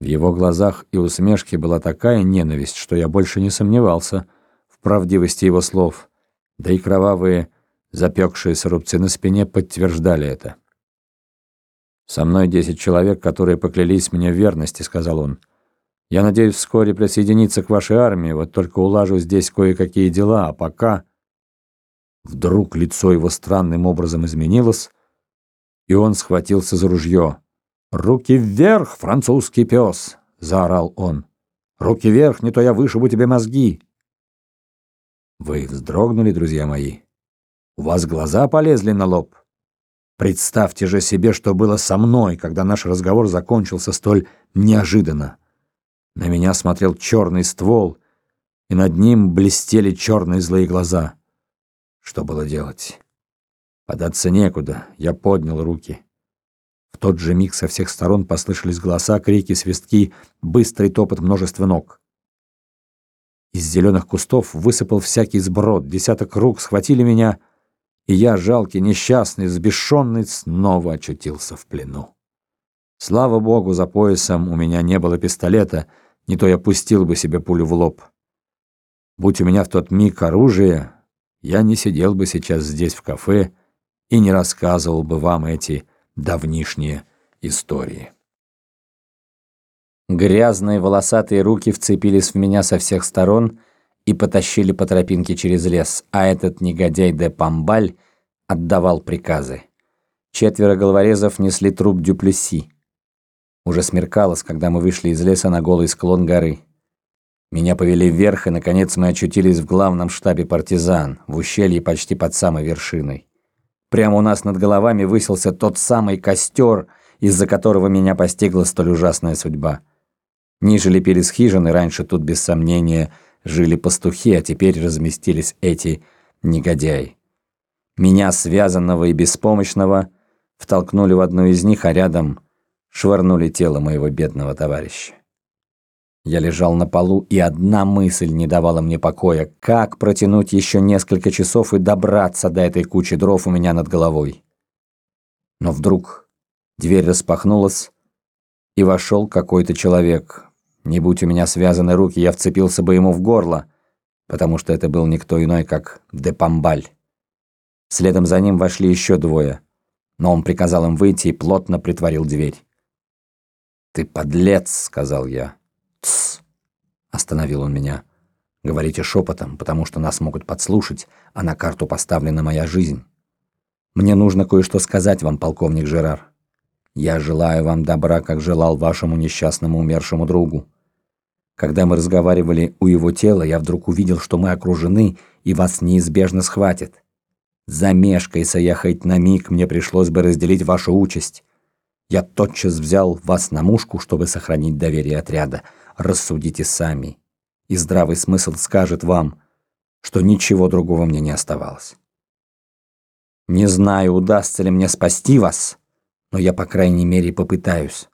В его глазах и усмешке была такая ненависть, что я больше не сомневался в правдивости его слов, да и кровавые запекшиеся рубцы на спине подтверждали это. «Со мной десять человек, которые поклялись мне в верности», — сказал он. «Я надеюсь вскоре присоединиться к вашей армии, вот только улажу здесь кое-какие дела, а пока...» Вдруг лицо его странным образом изменилось, и он схватился за ружье. «Руки вверх, французский пес!» — заорал он. «Руки вверх, не то я вышибу тебе мозги!» Вы вздрогнули, друзья мои. У вас глаза полезли на лоб. Представьте же себе, что было со мной, когда наш разговор закончился столь неожиданно. На меня смотрел черный ствол, и над ним блестели черные злые глаза. Что было делать? Податься некуда, я поднял руки. В тот же миг со всех сторон послышались голоса, крики, свистки, быстрый топот множества ног. Из зеленых кустов высыпал всякий сброд, десяток рук схватили меня — и я, жалкий, несчастный, взбешенный, снова очутился в плену. Слава богу, за поясом у меня не было пистолета, не то я пустил бы себе пулю в лоб. Будь у меня в тот миг оружие, я не сидел бы сейчас здесь в кафе и не рассказывал бы вам эти давнишние истории. Грязные волосатые руки вцепились в меня со всех сторон — и потащили по тропинке через лес, а этот негодяй де Памбаль отдавал приказы. Четверо головорезов несли труп Дюплюси. Уже смеркалось, когда мы вышли из леса на голый склон горы. Меня повели вверх, и, наконец, мы очутились в главном штабе партизан, в ущелье почти под самой вершиной. Прямо у нас над головами высился тот самый костер, из-за которого меня постигла столь ужасная судьба. Ниже лепились хижины, раньше тут, без сомнения, жили пастухи, а теперь разместились эти негодяи. Меня, связанного и беспомощного, втолкнули в одну из них, а рядом швырнули тело моего бедного товарища. Я лежал на полу, и одна мысль не давала мне покоя. Как протянуть еще несколько часов и добраться до этой кучи дров у меня над головой? Но вдруг дверь распахнулась, и вошел какой-то человек. Не будь у меня связаны руки, я вцепился бы ему в горло, потому что это был никто иной, как Депамбаль. Следом за ним вошли еще двое, но он приказал им выйти и плотно притворил дверь. «Ты подлец!» — сказал я. «Тссс!» — остановил он меня. «Говорите шепотом, потому что нас могут подслушать, а на карту поставлена моя жизнь. Мне нужно кое-что сказать вам, полковник Жерар. Я желаю вам добра, как желал вашему несчастному умершему другу. Когда мы разговаривали у его тела, я вдруг увидел, что мы окружены и вас неизбежно схватят. Замешкайся я хоть на миг, мне пришлось бы разделить вашу участь. Я тотчас взял вас на мушку, чтобы сохранить доверие отряда. Рассудите сами. И здравый смысл скажет вам, что ничего другого мне не оставалось. Не знаю, удастся ли мне спасти вас, но я, по крайней мере, попытаюсь.